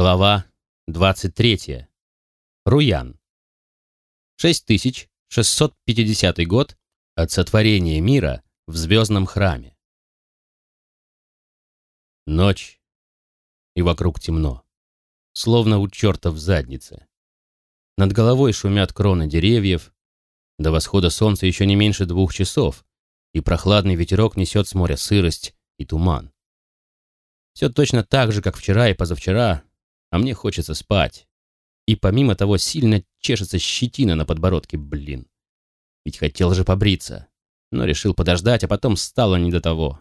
Глава 23. Руян. 6650 год от сотворения мира в звездном храме. Ночь, и вокруг темно, словно у черта в заднице. Над головой шумят кроны деревьев, до восхода солнца еще не меньше двух часов, и прохладный ветерок несет с моря сырость и туман. Все точно так же, как вчера и позавчера, а мне хочется спать. И помимо того сильно чешется щетина на подбородке, блин. Ведь хотел же побриться, но решил подождать, а потом стало не до того.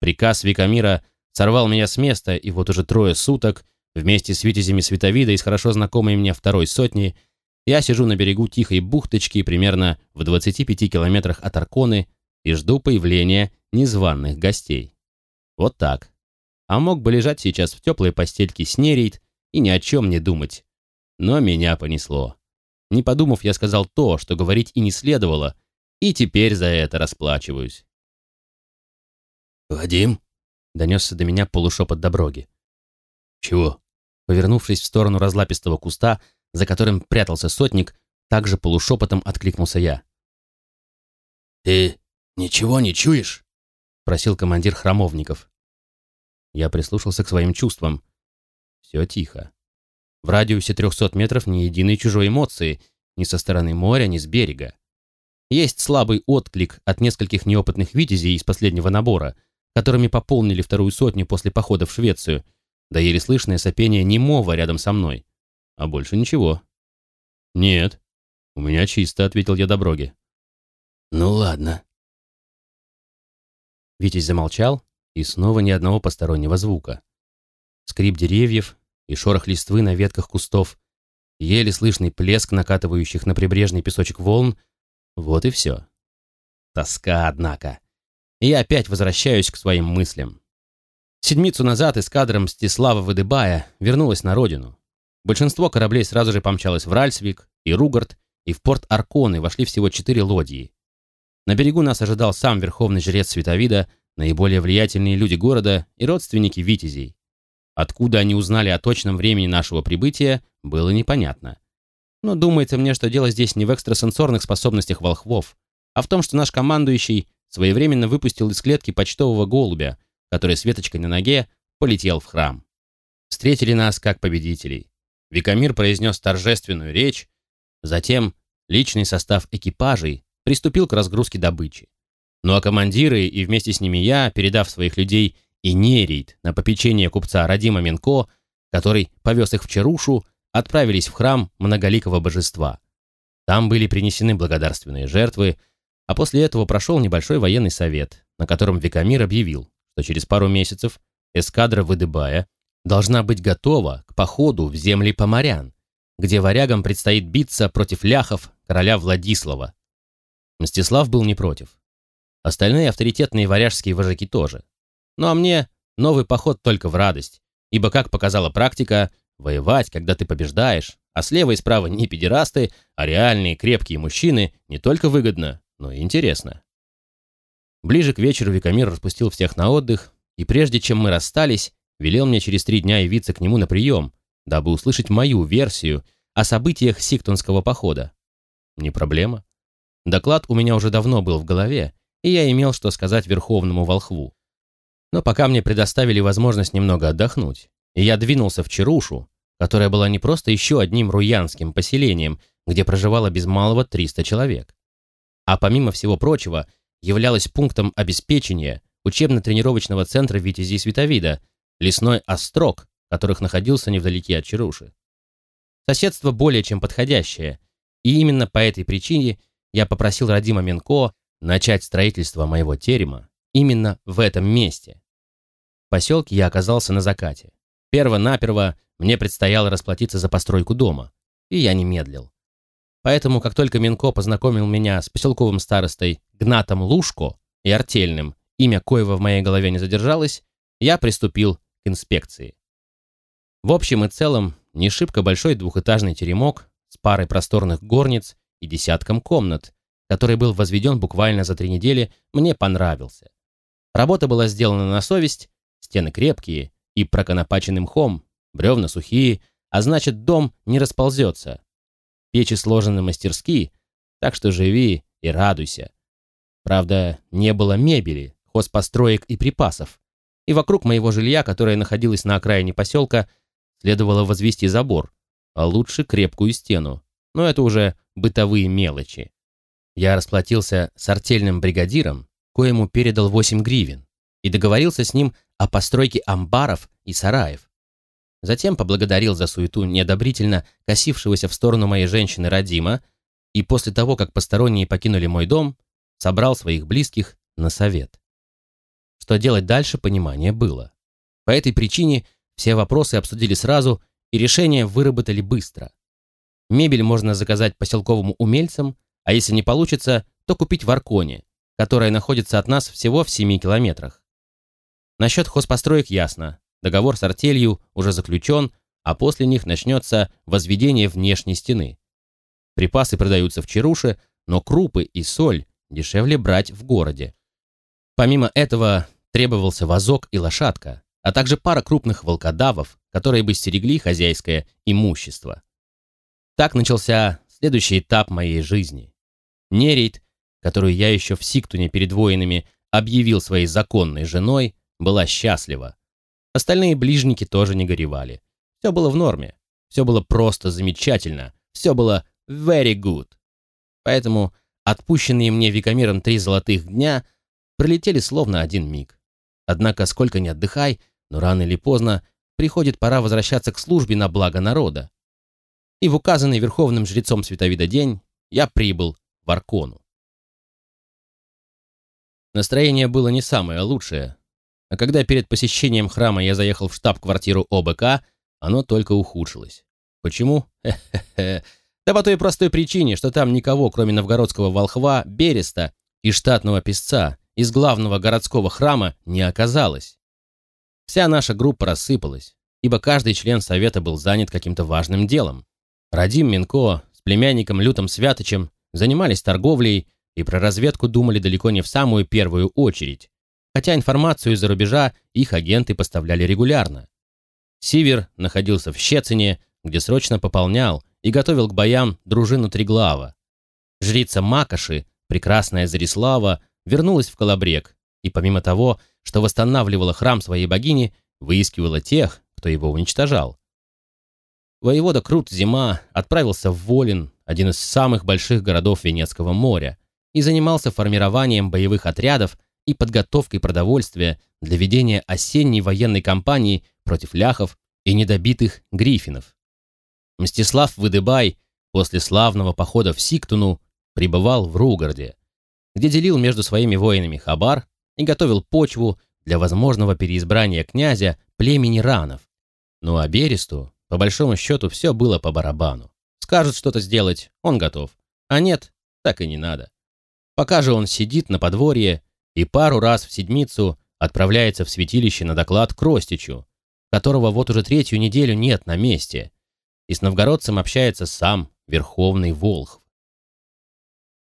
Приказ Викамира сорвал меня с места, и вот уже трое суток вместе с витязями Световида и с хорошо знакомой мне второй сотни я сижу на берегу тихой бухточки примерно в 25 километрах от Арконы и жду появления незваных гостей. Вот так. А мог бы лежать сейчас в теплой постельке с Нерейд и ни о чем не думать. Но меня понесло. Не подумав, я сказал то, что говорить и не следовало, и теперь за это расплачиваюсь. «Вадим?» — донесся до меня полушепот Доброги. «Чего?» Повернувшись в сторону разлапистого куста, за которым прятался сотник, также полушепотом откликнулся я. «Ты ничего не чуешь?» — просил командир храмовников. Я прислушался к своим чувствам. Все тихо. В радиусе 300 метров ни единой чужой эмоции, ни со стороны моря, ни с берега. Есть слабый отклик от нескольких неопытных витязей из последнего набора, которыми пополнили вторую сотню после похода в Швецию, да еле слышное сопение немого рядом со мной. А больше ничего. «Нет, у меня чисто», — ответил я Доброге. «Ну ладно». Витязь замолчал, и снова ни одного постороннего звука. Скрип деревьев, и шорох листвы на ветках кустов, еле слышный плеск накатывающих на прибрежный песочек волн. Вот и все. Тоска, однако. И я опять возвращаюсь к своим мыслям. Седмицу назад эскадра Мстислава Выдыбая вернулась на родину. Большинство кораблей сразу же помчалось в Ральсвик и Ругард, и в порт Арконы вошли всего четыре лодии. На берегу нас ожидал сам верховный жрец Световида, наиболее влиятельные люди города и родственники Витязей. Откуда они узнали о точном времени нашего прибытия, было непонятно. Но думается мне, что дело здесь не в экстрасенсорных способностях волхвов, а в том, что наш командующий своевременно выпустил из клетки почтового голубя, который с веточкой на ноге полетел в храм. Встретили нас как победителей. Викамир произнес торжественную речь, затем личный состав экипажей приступил к разгрузке добычи. Ну а командиры и вместе с ними я, передав своих людей и Нерейд на попечение купца Радима Менко, который повез их в Чарушу, отправились в храм многоликого божества. Там были принесены благодарственные жертвы, а после этого прошел небольшой военный совет, на котором Викамир объявил, что через пару месяцев эскадра Выдыбая должна быть готова к походу в земли поморян, где варягам предстоит биться против ляхов короля Владислава. Мстислав был не против. Остальные авторитетные варяжские вожаки тоже. Ну а мне новый поход только в радость, ибо, как показала практика, воевать, когда ты побеждаешь, а слева и справа не педерасты, а реальные крепкие мужчины, не только выгодно, но и интересно. Ближе к вечеру Викамир распустил всех на отдых, и прежде чем мы расстались, велел мне через три дня явиться к нему на прием, дабы услышать мою версию о событиях Сиктонского похода. Не проблема. Доклад у меня уже давно был в голове, и я имел что сказать Верховному Волхву. Но пока мне предоставили возможность немного отдохнуть, и я двинулся в Чарушу, которая была не просто еще одним руянским поселением, где проживало без малого 300 человек, а помимо всего прочего являлась пунктом обеспечения учебно-тренировочного центра Витязей Световида, лесной острог, которых находился невдалеке от Чаруши. Соседство более чем подходящее, и именно по этой причине я попросил Радима Менко начать строительство моего терема именно в этом месте, поселке я оказался на закате. Перво-наперво мне предстояло расплатиться за постройку дома, и я не медлил. Поэтому, как только Минко познакомил меня с поселковым старостой Гнатом Лушко и артельным, имя коего в моей голове не задержалось, я приступил к инспекции. В общем и целом, не шибко большой двухэтажный теремок с парой просторных горниц и десятком комнат, который был возведен буквально за три недели, мне понравился. Работа была сделана на совесть, Стены крепкие и проконопаченным мхом, бревна сухие, а значит, дом не расползется. Печи сложены мастерски, так что живи и радуйся. Правда, не было мебели, хозпостроек и припасов. И вокруг моего жилья, которое находилось на окраине поселка, следовало возвести забор, а лучше крепкую стену. Но это уже бытовые мелочи. Я расплатился с артельным бригадиром, коему передал 8 гривен, и договорился с ним о постройке амбаров и сараев. Затем поблагодарил за суету неодобрительно косившегося в сторону моей женщины Радима, и после того, как посторонние покинули мой дом, собрал своих близких на совет. Что делать дальше, понимание было. По этой причине все вопросы обсудили сразу и решение выработали быстро. Мебель можно заказать поселковым умельцам, а если не получится, то купить в Арконе, которая находится от нас всего в 7 километрах. Насчет хозпостроек ясно. Договор с артелью уже заключен, а после них начнется возведение внешней стены. Припасы продаются в Чаруше, но крупы и соль дешевле брать в городе. Помимо этого требовался вазок и лошадка, а также пара крупных волкодавов, которые бы стерегли хозяйское имущество. Так начался следующий этап моей жизни. Нерейд, которую я еще в Сиктуне перед воинами объявил своей законной женой, была счастлива. Остальные ближники тоже не горевали. Все было в норме. Все было просто замечательно. Все было very good. Поэтому отпущенные мне Викамиром три золотых дня пролетели словно один миг. Однако, сколько ни отдыхай, но рано или поздно приходит пора возвращаться к службе на благо народа. И в указанный верховным жрецом Световида день я прибыл в Аркону. Настроение было не самое лучшее, а когда перед посещением храма я заехал в штаб-квартиру ОБК, оно только ухудшилось. Почему? Да по той простой причине, что там никого, кроме новгородского волхва, Береста и штатного писца из главного городского храма не оказалось. Вся наша группа рассыпалась, ибо каждый член совета был занят каким-то важным делом. Радим Минко с племянником Лютом Святочем занимались торговлей и про разведку думали далеко не в самую первую очередь, хотя информацию из-за рубежа их агенты поставляли регулярно. Сивер находился в Щецине, где срочно пополнял и готовил к боям дружину Триглава. Жрица Макоши, прекрасная Зарислава, вернулась в Колобрек и помимо того, что восстанавливала храм своей богини, выискивала тех, кто его уничтожал. Воевода Крут Зима отправился в Волин, один из самых больших городов Венецкого моря, и занимался формированием боевых отрядов и подготовкой продовольствия для ведения осенней военной кампании против ляхов и недобитых гриффинов. Мстислав Выдыбай после славного похода в Сиктуну пребывал в Ругарде, где делил между своими воинами хабар и готовил почву для возможного переизбрания князя племени Ранов. Ну а Бересту, по большому счету, все было по барабану. Скажут что-то сделать, он готов. А нет, так и не надо. Пока же он сидит на подворье и пару раз в седмицу отправляется в святилище на доклад к Ростичу, которого вот уже третью неделю нет на месте, и с новгородцем общается сам Верховный Волхв.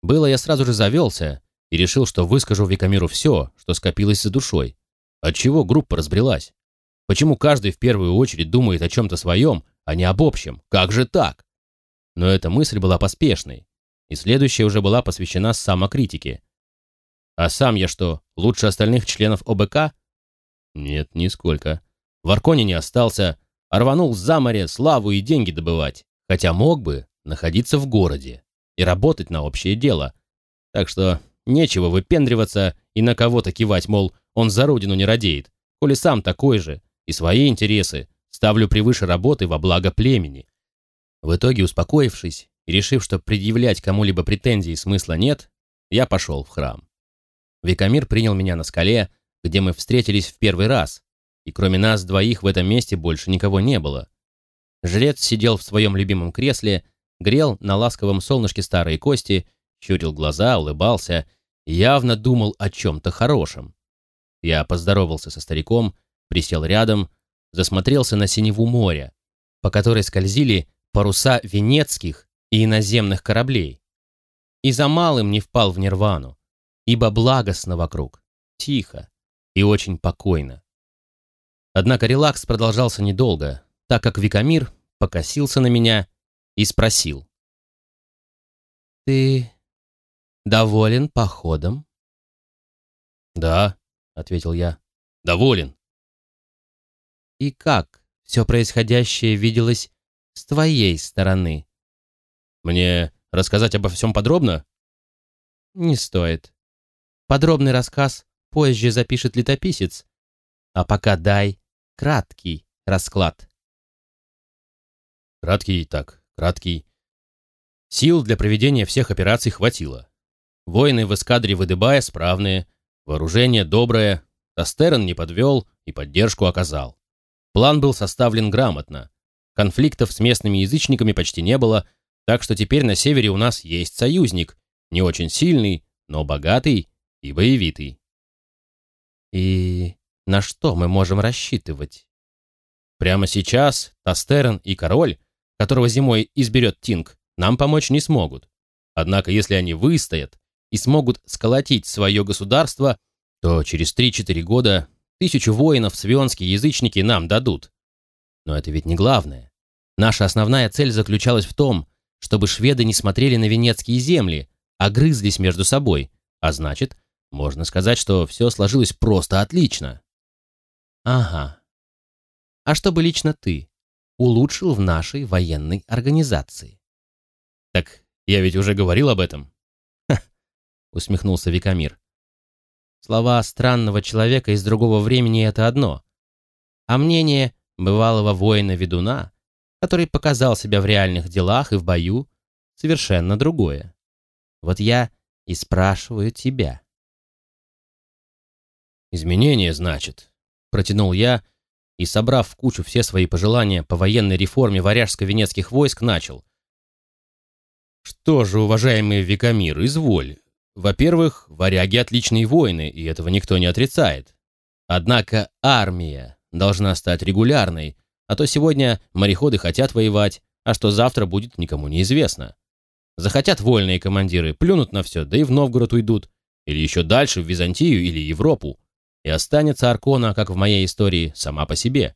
Было я сразу же завелся и решил, что выскажу Викамиру все, что скопилось за душой. Отчего группа разбрелась? Почему каждый в первую очередь думает о чем-то своем, а не об общем? Как же так? Но эта мысль была поспешной, и следующая уже была посвящена самокритике. А сам я что, лучше остальных членов ОБК? Нет, нисколько. В Арконе не остался, а рванул за море славу и деньги добывать, хотя мог бы находиться в городе и работать на общее дело. Так что нечего выпендриваться и на кого-то кивать, мол, он за родину не радеет, коли сам такой же, и свои интересы ставлю превыше работы во благо племени. В итоге, успокоившись и решив, что предъявлять кому-либо претензий смысла нет, я пошел в храм. Викамир принял меня на скале, где мы встретились в первый раз, и кроме нас двоих в этом месте больше никого не было. Жрец сидел в своем любимом кресле, грел на ласковом солнышке старые кости, щурил глаза, улыбался, явно думал о чем-то хорошем. Я поздоровался со стариком, присел рядом, засмотрелся на синеву моря, по которой скользили паруса венецких и иноземных кораблей. И за малым не впал в нирвану ибо благостно вокруг, тихо и очень покойно. Однако релакс продолжался недолго, так как Викамир покосился на меня и спросил. «Ты доволен походом?» «Да», — ответил я, — «доволен». «И как все происходящее виделось с твоей стороны?» «Мне рассказать обо всем подробно?» «Не стоит. Подробный рассказ позже запишет летописец, а пока дай краткий расклад». Краткий так, краткий. Сил для проведения всех операций хватило. Воины в эскадре Выдыбая справные, вооружение доброе, Тастерн не подвел и поддержку оказал. План был составлен грамотно. Конфликтов с местными язычниками почти не было, так что теперь на севере у нас есть союзник, не очень сильный, но богатый и боевитый. И на что мы можем рассчитывать? Прямо сейчас Тастерн и король которого зимой изберет Тинг, нам помочь не смогут. Однако, если они выстоят и смогут сколотить свое государство, то через 3-4 года тысячу воинов свионские язычники нам дадут. Но это ведь не главное. Наша основная цель заключалась в том, чтобы шведы не смотрели на венецкие земли, а грызлись между собой, а значит, можно сказать, что все сложилось просто отлично. Ага. А что бы лично ты? улучшил в нашей военной организации. «Так я ведь уже говорил об этом». «Ха!» — усмехнулся Викамир. «Слова странного человека из другого времени — это одно, а мнение бывалого воина-ведуна, который показал себя в реальных делах и в бою, совершенно другое. Вот я и спрашиваю тебя». «Изменение, значит», — протянул я, и, собрав в кучу все свои пожелания по военной реформе варяжско-венецких войск, начал. Что же, уважаемый Викамир, изволь. Во-первых, варяги отличные воины, и этого никто не отрицает. Однако армия должна стать регулярной, а то сегодня мореходы хотят воевать, а что завтра будет, никому не известно. Захотят вольные командиры, плюнут на все, да и в Новгород уйдут, или еще дальше в Византию или Европу и останется Аркона, как в моей истории, сама по себе.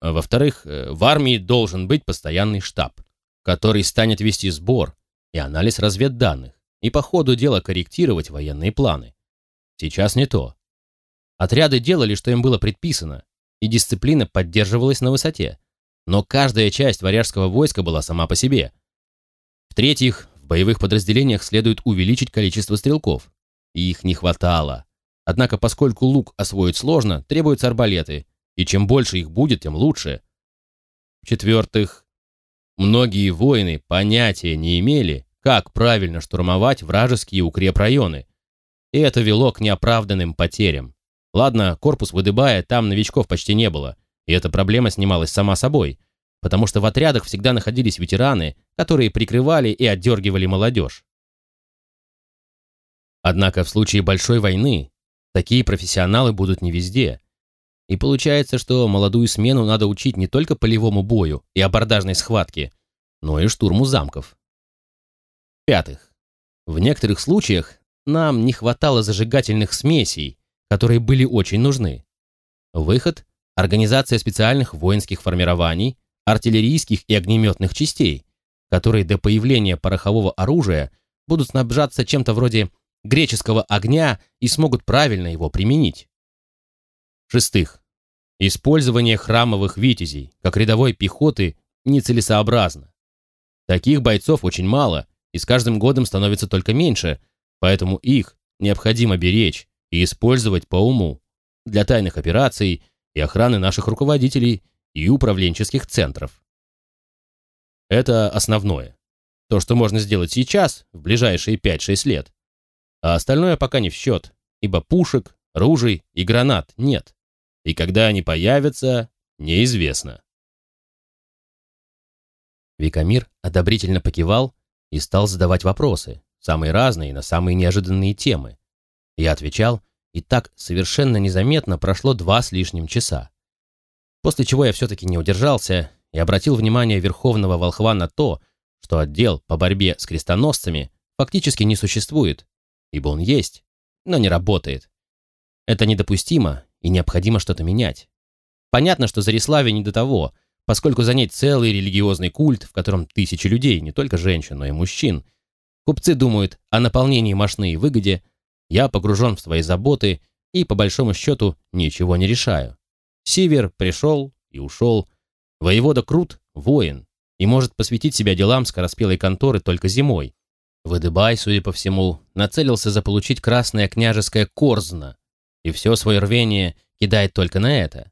Во-вторых, э, в армии должен быть постоянный штаб, который станет вести сбор и анализ разведданных, и по ходу дела корректировать военные планы. Сейчас не то. Отряды делали, что им было предписано, и дисциплина поддерживалась на высоте, но каждая часть варяжского войска была сама по себе. В-третьих, в боевых подразделениях следует увеличить количество стрелков. И их не хватало. Однако, поскольку лук освоить сложно, требуются арбалеты, и чем больше их будет, тем лучше. В-четвертых, многие воины понятия не имели, как правильно штурмовать вражеские укрепрайоны, и это вело к неоправданным потерям. Ладно, корпус выдыбая, там новичков почти не было, и эта проблема снималась сама собой, потому что в отрядах всегда находились ветераны, которые прикрывали и отдергивали молодежь. Однако в случае большой войны Такие профессионалы будут не везде. И получается, что молодую смену надо учить не только полевому бою и абордажной схватке, но и штурму замков. пятых В некоторых случаях нам не хватало зажигательных смесей, которые были очень нужны. Выход – организация специальных воинских формирований, артиллерийских и огнеметных частей, которые до появления порохового оружия будут снабжаться чем-то вроде греческого огня и смогут правильно его применить. шестых Использование храмовых витязей, как рядовой пехоты, нецелесообразно. Таких бойцов очень мало, и с каждым годом становится только меньше, поэтому их необходимо беречь и использовать по уму для тайных операций и охраны наших руководителей и управленческих центров. Это основное. То, что можно сделать сейчас, в ближайшие 5-6 лет. А остальное пока не в счет, ибо пушек, ружей и гранат нет. И когда они появятся, неизвестно. Викамир одобрительно покивал и стал задавать вопросы, самые разные на самые неожиданные темы. Я отвечал, и так совершенно незаметно прошло два с лишним часа. После чего я все-таки не удержался и обратил внимание Верховного Волхва на то, что отдел по борьбе с крестоносцами фактически не существует, ибо он есть, но не работает. Это недопустимо, и необходимо что-то менять. Понятно, что Зариславе не до того, поскольку за ней целый религиозный культ, в котором тысячи людей, не только женщин, но и мужчин. Купцы думают о наполнении мошны и выгоде, я погружен в свои заботы и, по большому счету, ничего не решаю. Сивер пришел и ушел. Воевода Крут — воин и может посвятить себя делам скороспелой конторы только зимой. Выдыбай, судя по всему, нацелился заполучить красное княжеское корзно, и все свое рвение кидает только на это.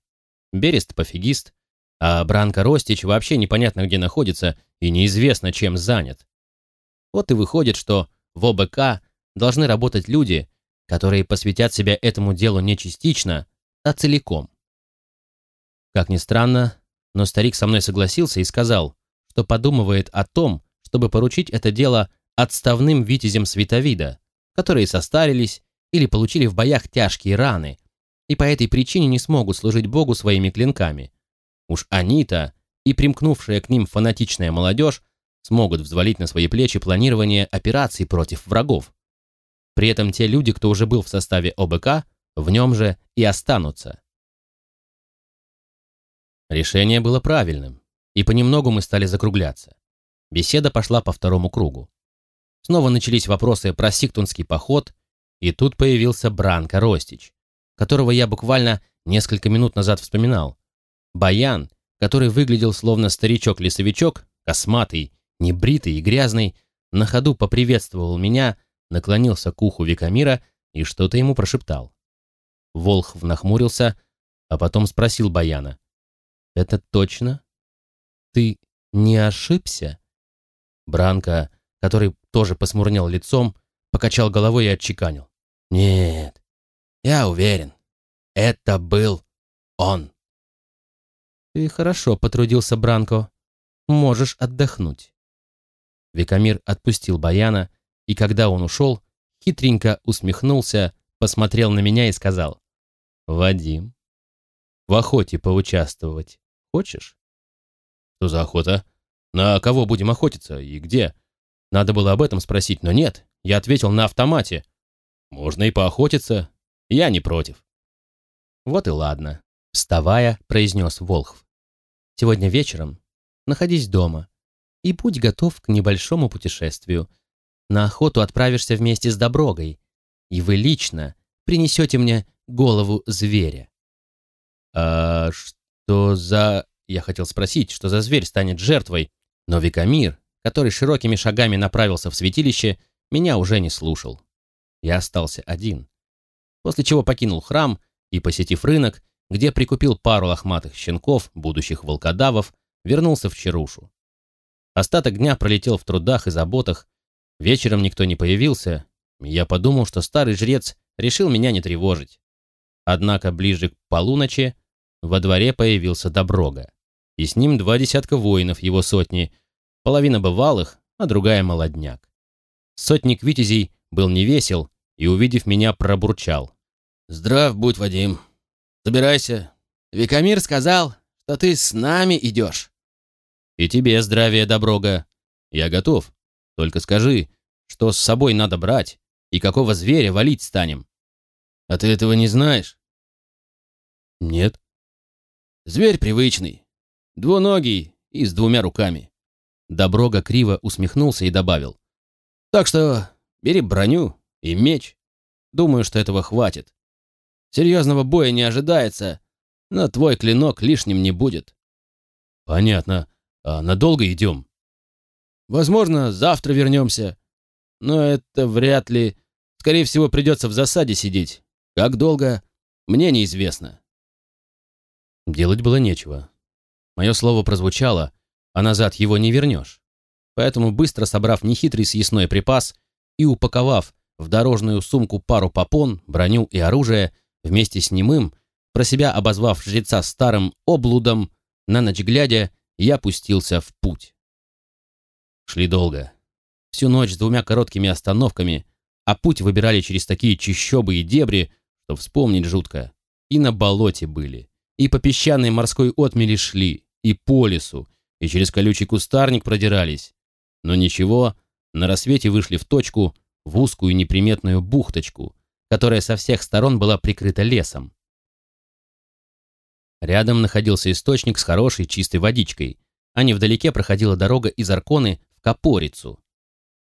Берест пофигист, а Бранко Ростич вообще непонятно где находится и неизвестно чем занят. Вот и выходит, что в ОБК должны работать люди, которые посвятят себя этому делу не частично, а целиком. Как ни странно, но старик со мной согласился и сказал, что подумывает о том, чтобы поручить это дело отставным витязям Световида, которые состарились или получили в боях тяжкие раны, и по этой причине не смогут служить Богу своими клинками. Уж они-то и примкнувшая к ним фанатичная молодежь смогут взвалить на свои плечи планирование операций против врагов. При этом те люди, кто уже был в составе ОБК, в нем же и останутся. Решение было правильным, и понемногу мы стали закругляться. Беседа пошла по второму кругу. Снова начались вопросы про Сиктунский поход, и тут появился Бранко Ростич, которого я буквально несколько минут назад вспоминал. Баян, который выглядел словно старичок-лесовичок, косматый, небритый и грязный, на ходу поприветствовал меня, наклонился к уху Викамира и что-то ему прошептал. Волхв нахмурился, а потом спросил Баяна. «Это точно? Ты не ошибся?» Бранко, который тоже посмурнел лицом, покачал головой и отчеканил. «Нет, я уверен, это был он». «Ты хорошо потрудился, Бранко. Можешь отдохнуть». Викамир отпустил Баяна, и когда он ушел, хитренько усмехнулся, посмотрел на меня и сказал, «Вадим, в охоте поучаствовать хочешь?» «Что за охота? На кого будем охотиться и где?» Надо было об этом спросить, но нет, я ответил на автомате. «Можно и поохотиться, я не против». «Вот и ладно», — вставая, произнес Волхв. «Сегодня вечером находись дома и будь готов к небольшому путешествию. На охоту отправишься вместе с Доброгой, и вы лично принесете мне голову зверя». «А что за...» Я хотел спросить, что за зверь станет жертвой, но Викамир, который широкими шагами направился в святилище, меня уже не слушал. Я остался один. После чего покинул храм и, посетив рынок, где прикупил пару лохматых щенков, будущих волкодавов, вернулся в Чарушу. Остаток дня пролетел в трудах и заботах. Вечером никто не появился. Я подумал, что старый жрец решил меня не тревожить. Однако ближе к полуночи во дворе появился Доброга. И с ним два десятка воинов его сотни, половина бывалых, а другая молодняк. Сотник Витязей был невесел и, увидев меня, пробурчал. «Здрав будь, Вадим. Собирайся. Викамир сказал, что ты с нами идешь». «И тебе здравия, Доброга. Я готов. Только скажи, что с собой надо брать и какого зверя валить станем». «А ты этого не знаешь?» «Нет». «Зверь привычный. Двуногий и с двумя руками». Доброга криво усмехнулся и добавил. «Так что бери броню и меч. Думаю, что этого хватит. Серьезного боя не ожидается, но твой клинок лишним не будет». «Понятно. А надолго идем? Возможно, завтра вернемся. Но это вряд ли. Скорее всего, придется в засаде сидеть. Как долго, мне неизвестно. Делать было нечего. Мое слово прозвучало, а назад его не вернешь. Поэтому, быстро собрав нехитрый съестной припас и упаковав в дорожную сумку пару попон, броню и оружие, вместе с немым, про себя обозвав жреца старым облудом, на ночь глядя, я пустился в путь. Шли долго. Всю ночь с двумя короткими остановками, а путь выбирали через такие чащобы и дебри, что вспомнить жутко. И на болоте были, и по песчаной морской отмели шли, и по лесу, и через колючий кустарник продирались. Но ничего, на рассвете вышли в точку, в узкую неприметную бухточку, которая со всех сторон была прикрыта лесом. Рядом находился источник с хорошей чистой водичкой, а невдалеке проходила дорога из Арконы в Копорицу.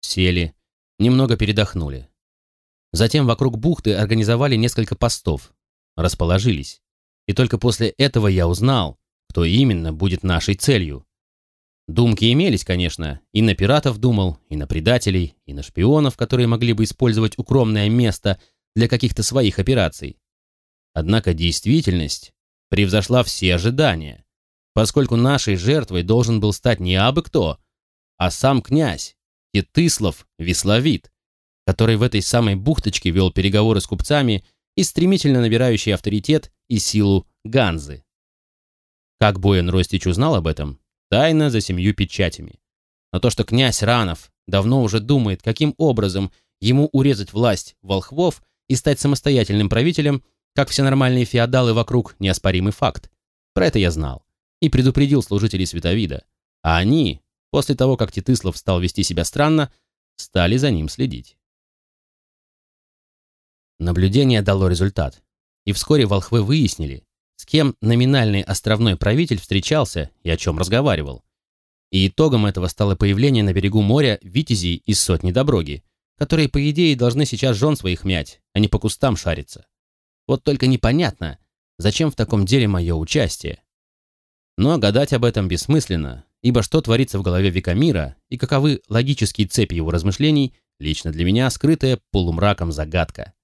Сели, немного передохнули. Затем вокруг бухты организовали несколько постов, расположились. И только после этого я узнал, кто именно будет нашей целью. Думки имелись, конечно, и на пиратов думал, и на предателей, и на шпионов, которые могли бы использовать укромное место для каких-то своих операций. Однако действительность превзошла все ожидания, поскольку нашей жертвой должен был стать не абы кто, а сам князь Тетыслав Весловит, который в этой самой бухточке вел переговоры с купцами и стремительно набирающий авторитет и силу Ганзы. Как Боян Ростич узнал об этом, тайна за семью печатями. Но то, что князь Ранов давно уже думает, каким образом ему урезать власть волхвов и стать самостоятельным правителем, как все нормальные феодалы вокруг, неоспоримый факт. Про это я знал и предупредил служителей Световида. А они, после того, как Титыслав стал вести себя странно, стали за ним следить. Наблюдение дало результат, и вскоре волхвы выяснили, с кем номинальный островной правитель встречался и о чем разговаривал. И итогом этого стало появление на берегу моря витязей из сотни доброги, которые, по идее, должны сейчас жен своих мять, а не по кустам шариться. Вот только непонятно, зачем в таком деле мое участие. Но гадать об этом бессмысленно, ибо что творится в голове Викамира и каковы логические цепи его размышлений, лично для меня скрытая полумраком загадка.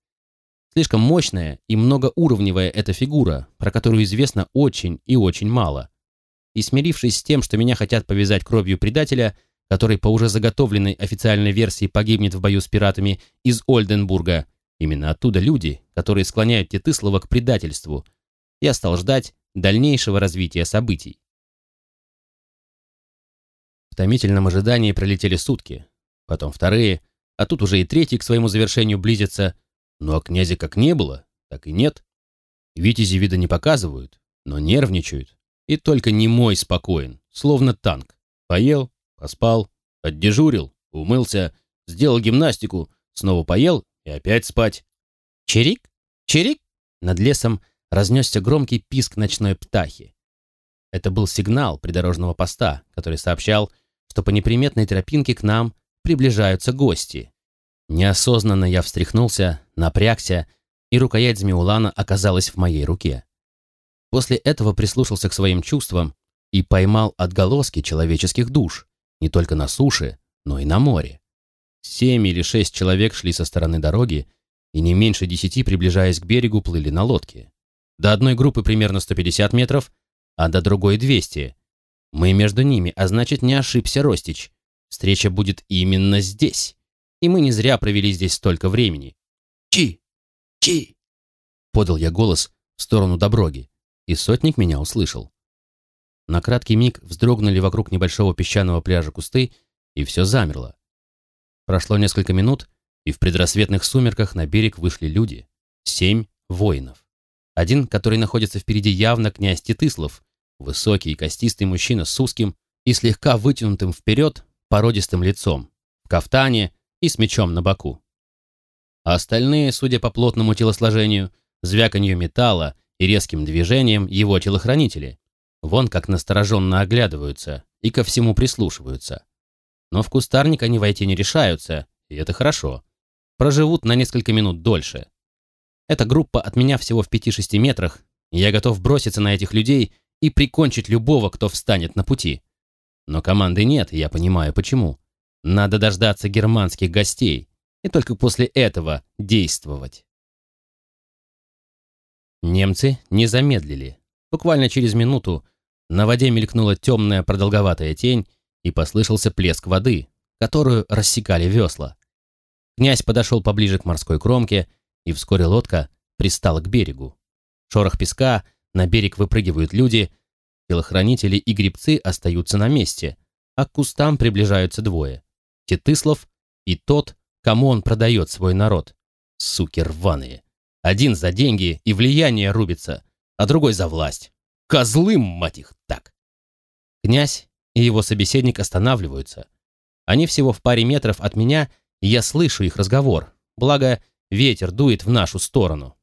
Слишком мощная и многоуровневая эта фигура, про которую известно очень и очень мало. И смирившись с тем, что меня хотят повязать кровью предателя, который по уже заготовленной официальной версии погибнет в бою с пиратами из Ольденбурга, именно оттуда люди, которые склоняют Тетыслова к предательству, я стал ждать дальнейшего развития событий. В томительном ожидании пролетели сутки, потом вторые, а тут уже и третий к своему завершению близится, ну а князя как не было, так и нет. Витязи вида не показывают, но нервничают. И только не мой спокоен, словно танк. Поел, поспал, отдежурил, умылся, сделал гимнастику, снова поел и опять спать. Чирик, чирик! Над лесом разнесся громкий писк ночной птахи. Это был сигнал придорожного поста, который сообщал, что по неприметной тропинке к нам приближаются гости. Неосознанно я встряхнулся, напрягся, и рукоять Змеулана оказалась в моей руке. После этого прислушался к своим чувствам и поймал отголоски человеческих душ, не только на суше, но и на море. Семь или шесть человек шли со стороны дороги, и не меньше десяти, приближаясь к берегу, плыли на лодке. До одной группы примерно 150 метров, а до другой 200. Мы между ними, а значит, не ошибся Ростич. Встреча будет именно здесь и мы не зря провели здесь столько времени. «Чи! Чи!» Подал я голос в сторону Доброги, и сотник меня услышал. На краткий миг вздрогнули вокруг небольшого песчаного пляжа кусты, и все замерло. Прошло несколько минут, и в предрассветных сумерках на берег вышли люди. Семь воинов. Один, который находится впереди, явно князь Титыслов, высокий и костистый мужчина с узким и слегка вытянутым вперед породистым лицом, в кафтане, и с мечом на боку. А остальные, судя по плотному телосложению, звяканью металла и резким движением его телохранители, вон как настороженно оглядываются и ко всему прислушиваются. Но в кустарник они войти не решаются, и это хорошо. Проживут на несколько минут дольше. Эта группа от меня всего в 5-6 метрах, и я готов броситься на этих людей и прикончить любого, кто встанет на пути. Но команды нет, и я понимаю почему. Надо дождаться германских гостей и только после этого действовать. Немцы не замедлили. Буквально через минуту на воде мелькнула темная продолговатая тень и послышался плеск воды, которую рассекали весла. Князь подошел поближе к морской кромке, и вскоре лодка пристала к берегу. Шорох песка, на берег выпрыгивают люди, телохранители и грибцы остаются на месте, а к кустам приближаются двое. Тетыслов и тот, кому он продает свой народ. Суки рваные. Один за деньги и влияние рубится, а другой за власть. Козлы, мать их, так. Князь и его собеседник останавливаются. Они всего в паре метров от меня, и я слышу их разговор. Благо, ветер дует в нашу сторону.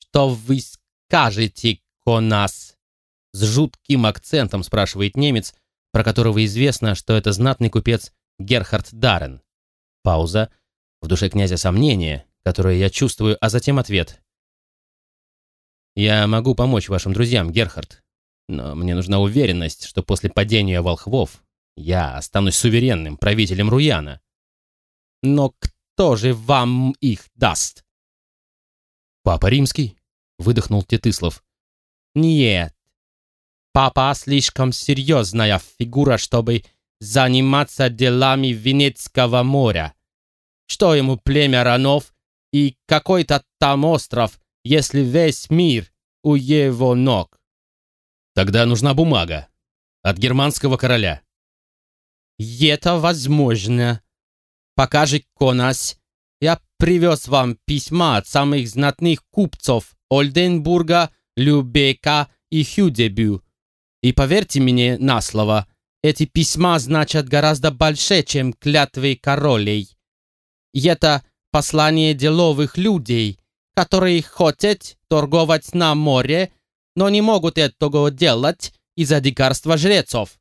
«Что вы скажете о нас?» С жутким акцентом спрашивает немец, про которого известно, что это знатный купец Герхард Даррен. Пауза. В душе князя сомнение, которое я чувствую, а затем ответ. «Я могу помочь вашим друзьям, Герхард, но мне нужна уверенность, что после падения волхвов я останусь суверенным правителем Руяна. Но кто же вам их даст?» «Папа Римский?» — выдохнул Тетыслов. «Нет. Папа слишком серьезная фигура, чтобы заниматься делами Венецкого моря. Что ему племя Ранов и какой-то там остров, если весь мир у его ног?» «Тогда нужна бумага. От германского короля». «Это возможно. Покажи конась. Я привез вам письма от самых знатных купцов Ольденбурга, Любека и Хюдебю. И поверьте мне на слово, эти письма значат гораздо больше, чем клятвы королей. И это послание деловых людей, которые хотят торговать на море, но не могут этого делать из-за дикарства жрецов.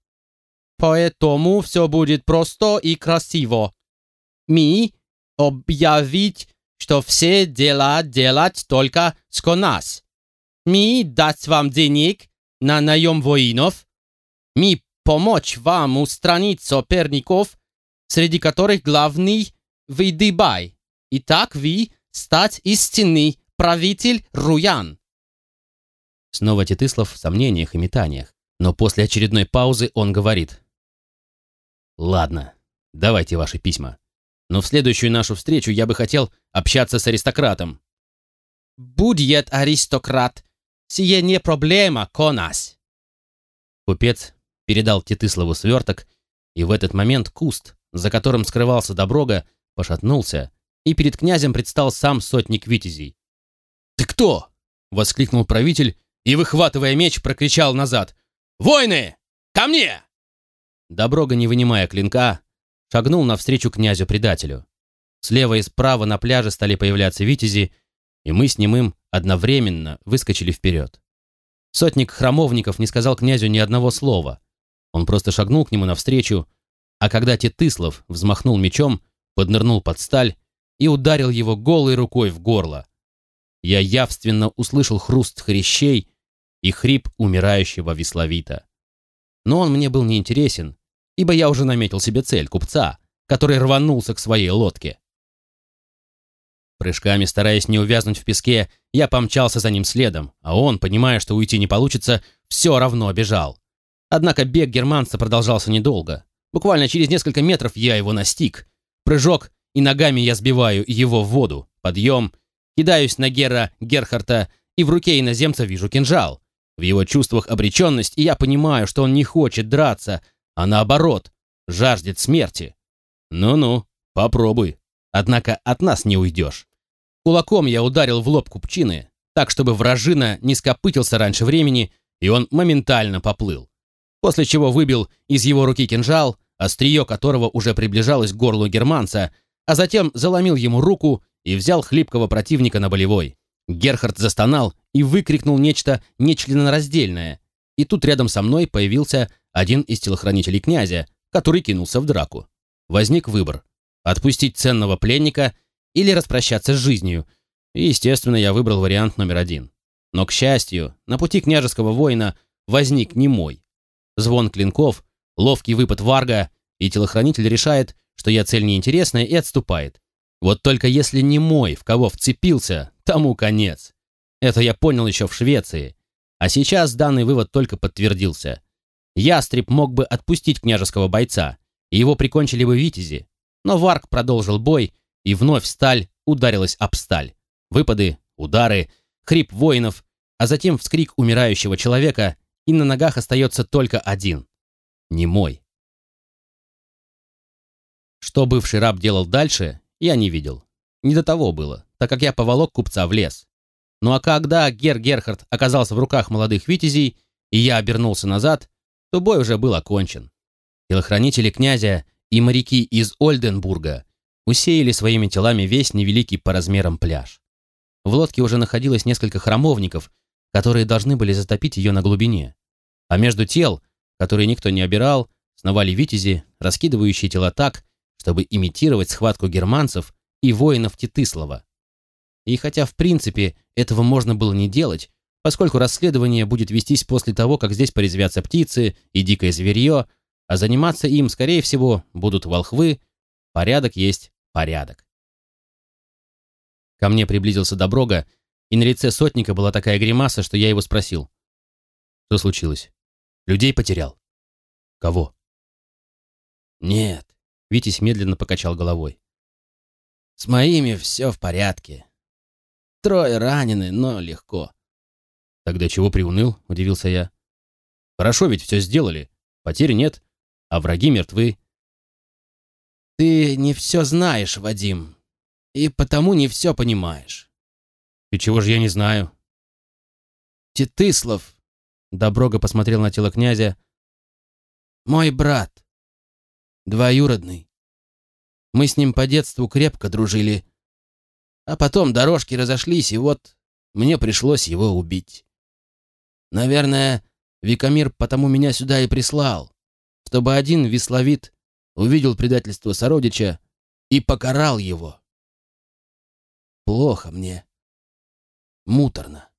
Поэтому все будет просто и красиво. Мы объявить, что все дела делать только с нас. Мы дать вам денег на наем воинов. Мы помочь вам устранить соперников, среди которых главный вы Дыбай. И так вы стать истинный правитель Руян. Снова Тетыслов в сомнениях и метаниях, но после очередной паузы он говорит. «Ладно, давайте ваши письма но в следующую нашу встречу я бы хотел общаться с аристократом». «Будет аристократ. Сие не проблема, конас». Купец передал Тетыслову сверток, и в этот момент куст, за которым скрывался Доброга, пошатнулся, и перед князем предстал сам сотник витязей. «Ты кто?» — воскликнул правитель и, выхватывая меч, прокричал назад. «Войны! Ко мне!» Доброга, не вынимая клинка, шагнул навстречу князю-предателю. Слева и справа на пляже стали появляться витязи, и мы с ним им одновременно выскочили вперед. Сотник храмовников не сказал князю ни одного слова. Он просто шагнул к нему навстречу, а когда Тетыслов взмахнул мечом, поднырнул под сталь и ударил его голой рукой в горло. Я явственно услышал хруст хрящей и хрип умирающего весловита. Но он мне был неинтересен, ибо я уже наметил себе цель купца, который рванулся к своей лодке. Прыжками, стараясь не увязнуть в песке, я помчался за ним следом, а он, понимая, что уйти не получится, все равно бежал. Однако бег германца продолжался недолго. Буквально через несколько метров я его настиг. Прыжок, и ногами я сбиваю его в воду. Подъем, кидаюсь на Гера Герхарта, и в руке иноземца вижу кинжал. В его чувствах обреченность, и я понимаю, что он не хочет драться, а наоборот, жаждет смерти. Ну-ну, попробуй. Однако от нас не уйдешь. Кулаком я ударил в лоб купчины, так, чтобы вражина не скопытился раньше времени, и он моментально поплыл. После чего выбил из его руки кинжал, острие которого уже приближалось к горлу германца, а затем заломил ему руку и взял хлипкого противника на болевой. Герхард застонал и выкрикнул нечто нечленораздельное. И тут рядом со мной появился один из телохранителей князя, который кинулся в драку. Возник выбор – отпустить ценного пленника или распрощаться с жизнью. И, естественно, я выбрал вариант номер один. Но, к счастью, на пути княжеского воина возник не мой. Звон клинков, ловкий выпад варга, и телохранитель решает, что я цель неинтересная, и отступает. Вот только если не мой, в кого вцепился, тому конец. Это я понял еще в Швеции. А сейчас данный вывод только подтвердился. Ястреб мог бы отпустить княжеского бойца, и его прикончили бы витязи. Но Варк продолжил бой, и вновь сталь ударилась об сталь. Выпады, удары, хрип воинов, а затем вскрик умирающего человека, и на ногах остается только один. Не мой. Что бывший раб делал дальше, я не видел. Не до того было, так как я поволок купца в лес. Ну а когда Гер Герхард оказался в руках молодых витязей, и я обернулся назад, то бой уже был окончен. Телохранители князя и моряки из Ольденбурга усеяли своими телами весь невеликий по размерам пляж. В лодке уже находилось несколько храмовников, которые должны были затопить ее на глубине. А между тел, которые никто не обирал, сновали витязи, раскидывающие тела так, чтобы имитировать схватку германцев и воинов Титыслова. И хотя, в принципе, этого можно было не делать, поскольку расследование будет вестись после того, как здесь порезвятся птицы и дикое зверье, а заниматься им, скорее всего, будут волхвы, порядок есть порядок. Ко мне приблизился Доброга, и на лице сотника была такая гримаса, что я его спросил. Что случилось? Людей потерял? Кого? Нет, Витязь медленно покачал головой. С моими все в порядке. Трое ранены, но легко. Тогда чего приуныл? Удивился я. Хорошо ведь все сделали. Потерь нет, а враги мертвы. Ты не все знаешь, Вадим, и потому не все понимаешь. И чего же я не знаю? Титыслов, Доброга посмотрел на тело князя, мой брат, двоюродный. Мы с ним по детству крепко дружили, а потом дорожки разошлись, и вот мне пришлось его убить. Наверное, Викамир потому меня сюда и прислал, чтобы один весловит увидел предательство сородича и покарал его. Плохо мне. Муторно.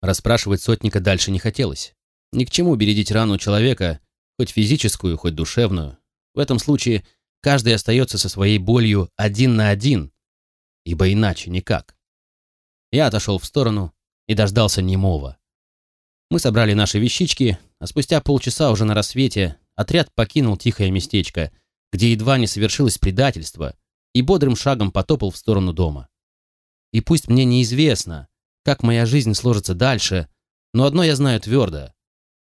Расспрашивать сотника дальше не хотелось. Ни к чему бередить рану человека, хоть физическую, хоть душевную. В этом случае каждый остается со своей болью один на один, ибо иначе никак. Я отошел в сторону и дождался немого. Мы собрали наши вещички, а спустя полчаса уже на рассвете отряд покинул тихое местечко, где едва не совершилось предательство, и бодрым шагом потопал в сторону дома. И пусть мне неизвестно, как моя жизнь сложится дальше, но одно я знаю твердо.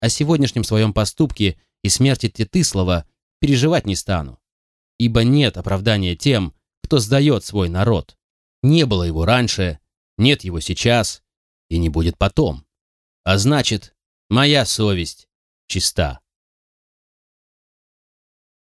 О сегодняшнем своем поступке и смерти Тетыслова переживать не стану. Ибо нет оправдания тем, кто сдает свой народ. Не было его раньше, нет его сейчас и не будет потом. А значит, моя совесть чиста.